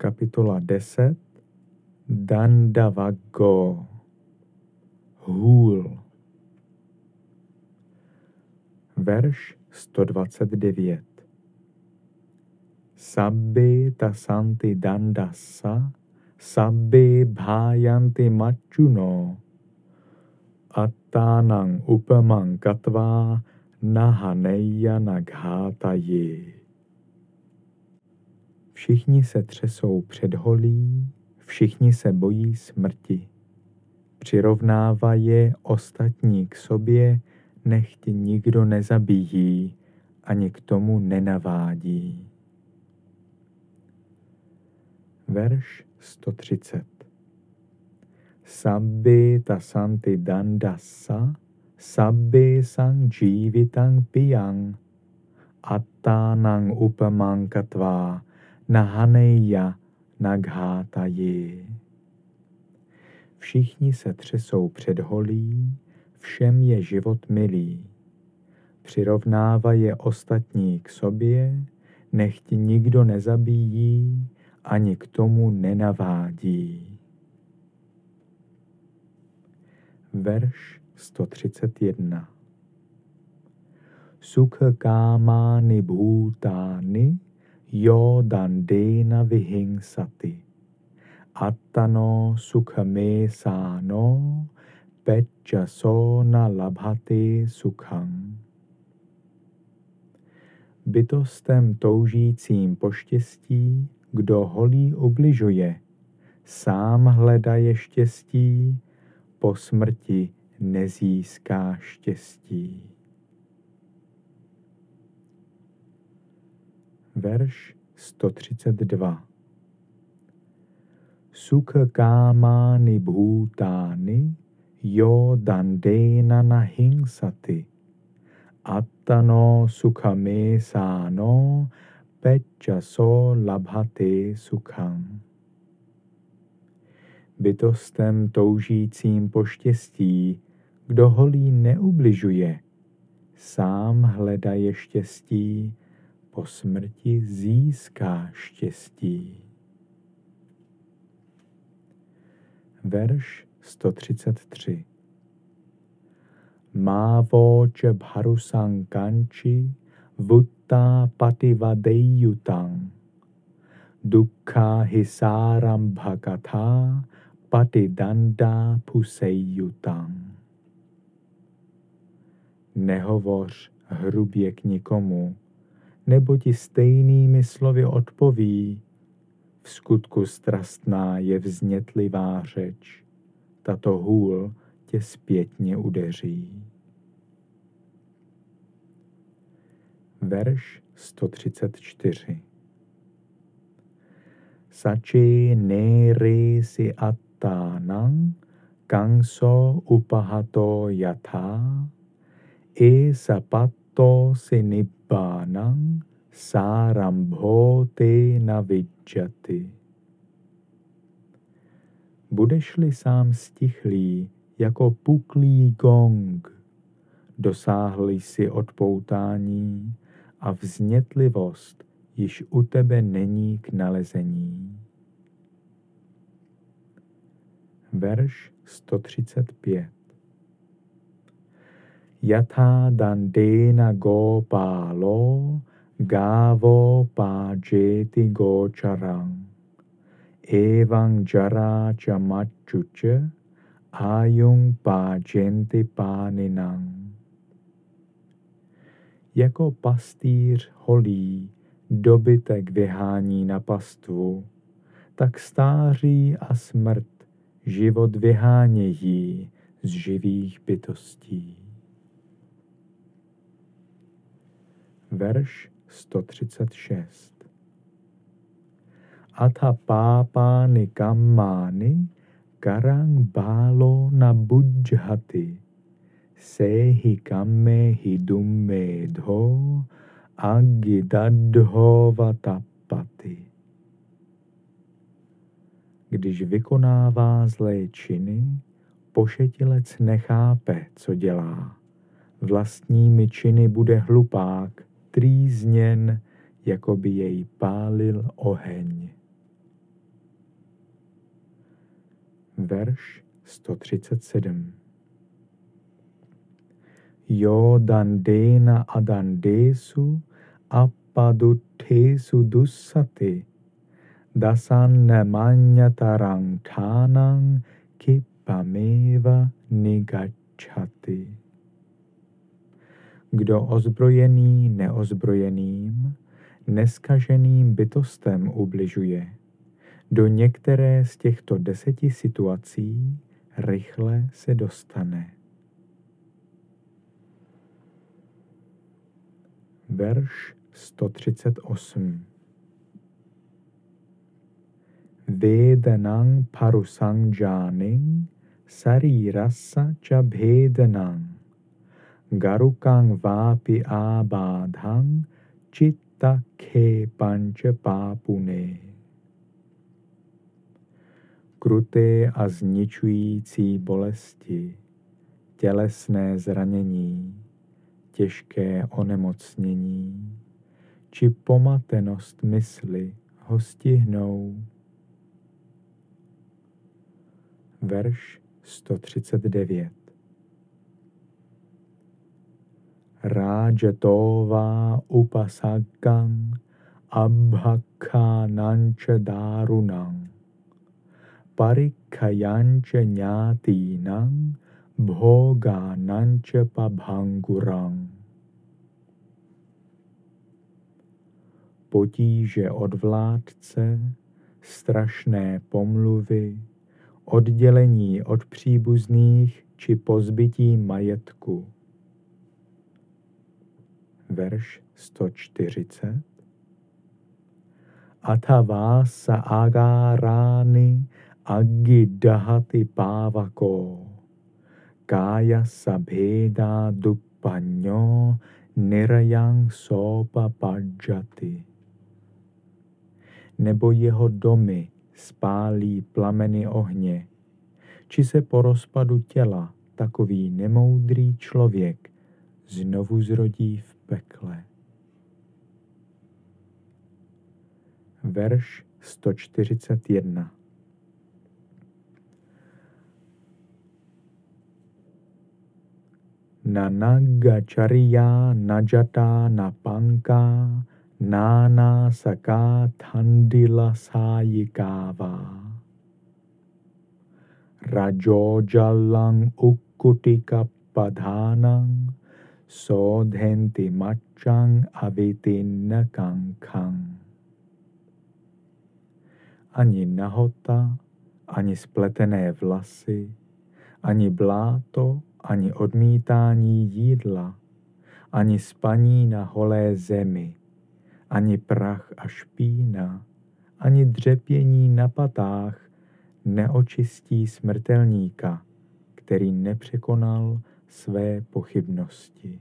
Kapitola 10 Dandavago. Hůl. Verš 129 Sabbi tasanti dandasa sabbi bhayanti machuno attanang upamang katva nahaneya naghataji. Všichni se třesou před holí, všichni se bojí smrti. Přirovnává je ostatní k sobě, nechť nikdo nezabíjí, ani k tomu nenavádí. Verš 130 Sabbi tasanti dandasa sabbi sang jivitang piyang attanang upamankatva nahaneja naghátaji. Všichni se třesou před holí, všem je život milý. Přirovnává je ostatní k sobě, nechť nikdo nezabíjí, ani k tomu nenavádí. Verš 131 Sukha kámány bhútány jo dandena vihingsati. Attano sukhame sano na labhati sukham. Bytostem toužícím po štěstí, kdo holí ubližuje, sám hledaje štěstí, po smrti nezíská štěstí. Verš 132. Sukha kámány bhútány jo dandena nahingsati attano sukhame sáno pechaso labhate sukham. Bytostem toužícím po štěstí, kdo holí neubližuje, sám hledaje štěstí, po smrti získá štěstí. Verš 133 Mávoče bharusankanči vutta pativadeyutang dukkha hisaram bhakatha patidanda puseyutang. Nehovoř hrubě k nikomu, nebo ti stejnými slovy odpoví, v skutku strastná je vznětlivá řeč, tato hůl tě zpětně udeří. Verš 134 Sači neri si attanang kangso upahato yatha e si Nibbánam sárambhote navidžaty. Budeš-li sám stichlý jako puklý gong, dosáhli si odpoutání a vznětlivost již u tebe není k nalezení. Verš 135 Yatha dandena gopalo gavo pajeti gocharam. Evang jara chamachucha ayung pajenti paninang. Jako pastýř holí dobytek vyhání na pastvu, tak stáří a smrt život vyhánějí z živých bytostí. Verš 136. Atha pápa nikammány karang bálo na budžhati sehi kamme hidumme dho agidadho vatapati. Když vykonává zlé činy, pošetilec nechápe, co dělá. Vlastními činy bude hlupák, trýzněn, jako by jej pálil oheň. Verš 137 Jo dandena adandesu appaduttesu dussati dasan manyatarang tanang kipameva nigachati. Kdo ozbrojený neozbrojeným, neskaženým bytostem ubližuje, do některé z těchto deseti situací rychle se dostane. Verš 138 Vedanang parusang janing sarirasa cha bhedanang garukang vapi abadhang chitta ke pancha papune. Kruté a zničující bolesti, tělesné zranění, těžké onemocnění či pomatenost mysli ho stihnou. Verš 139 Rajatová upasakang abhakanancha darunang parikayancha nyatinang bhoganancha pabhangurang. Potíže od vládce, strašné pomluvy, oddělení od příbuzných či pozbytí majetku. Verš 140 Atavasa agarani agidahati pavako. Kaya sabheda dupanyo nirayang sopa pajati. Nebo jeho domy spálí plameny ohně, či se po rozpadu těla takový nemoudrý člověk znovu zrodí v pekle. Verš 141 Nanagacharya najata napanka nana saka thandila sayikava. Rajojalang ukutika padhanang sodhenti machang avitinna kankang. Ani nahota, ani spletené vlasy, ani bláto, ani odmítání jídla, ani spaní na holé zemi, ani prach a špína, ani dřepění na patách neočistí smrtelníka, který nepřekonal své pochybnosti.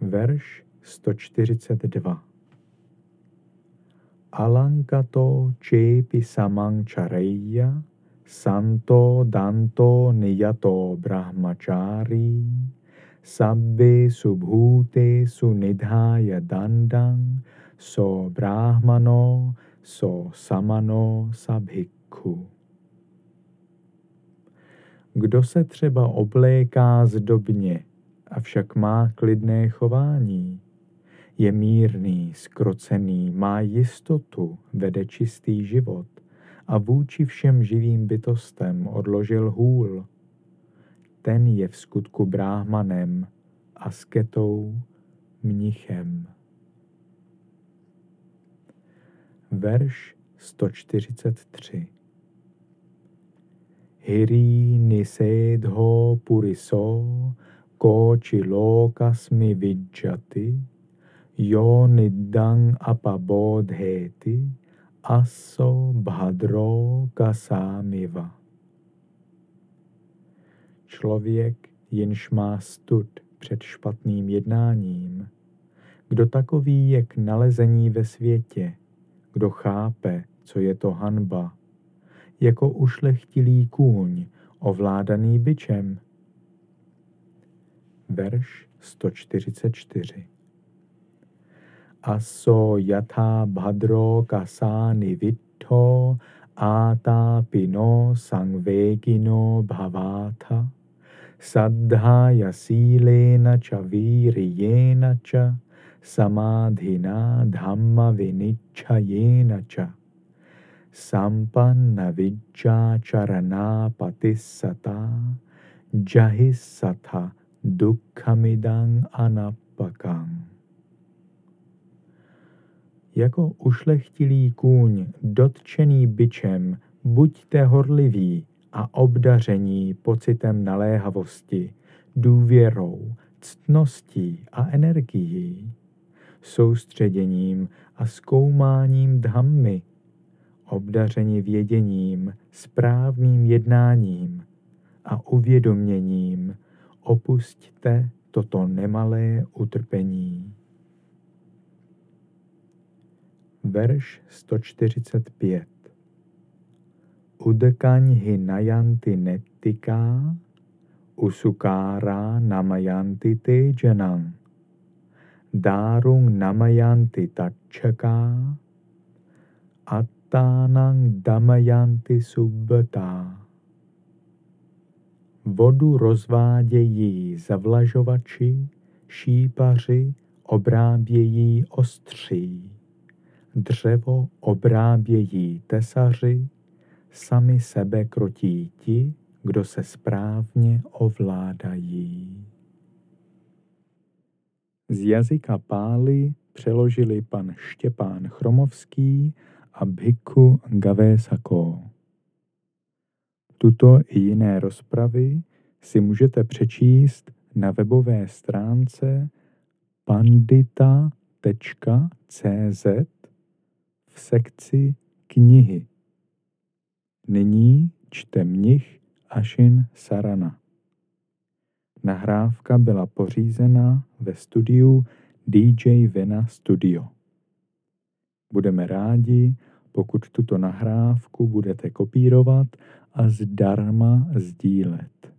Verš 142 Alankato čepi samang chareya santo danto niyato brahmachari sabbe subhute sunidhaya dandang so brahmano so samano sabhikku. Kdo se třeba obléká zdobně, avšak má klidné chování, je mírný, skrocený, má jistotu, vede čistý život a vůči všem živým bytostem odložil hůl. Ten je v skutku bráhmanem, asketou, mnichem. Verš 143 Hiri nisedho puriso koči lokasmi vidjati jo nidang apabodheti aso bhadro kasamiva. Člověk, jenž má stud před špatným jednáním, kdo takový je k nalezení ve světě, kdo chápe, co je to hanba, jako ušlechtilý kůň, ovládaný byčem. Verš 144 aso yatha bhadro kasani vitto atapino sangvegino bhavatha saddhaya silena cha viriyena cha samadhina dhamma vinichayena cha sampanna vijja charana patissata jahisatha dukkhamidang anapakang. Jako ušlechtilý kůň dotčený byčem buďte horliví a obdaření pocitem naléhavosti, důvěrou, ctností a energií, soustředěním a zkoumáním dhammy, obdaření věděním, správným jednáním a uvědoměním, opusťte toto nemalé utrpení. Verš 145 Udekaň nayanti nettika, usukára namayanti tejanang, dárung namayanti tačaká, attánang damayanti subbata. Vodu rozvádějí zavlažovači, šípaři obrábějí ostří. Dřevo obrábějí tesaři, sami sebe krotí ti, kdo se správně ovládají. Z jazyka pály přeložili pan Štěpán Chromovský a Bhikkhu Gavésako. Tuto i jiné rozpravy si můžete přečíst na webové stránce pandita.cz v sekci knihy. Nyní čte mnich Ashin Sarana. Nahrávka byla pořízena ve studiu DJ Vena Studio. Budeme rádi, pokud tuto nahrávku budete kopírovat a zdarma sdílet.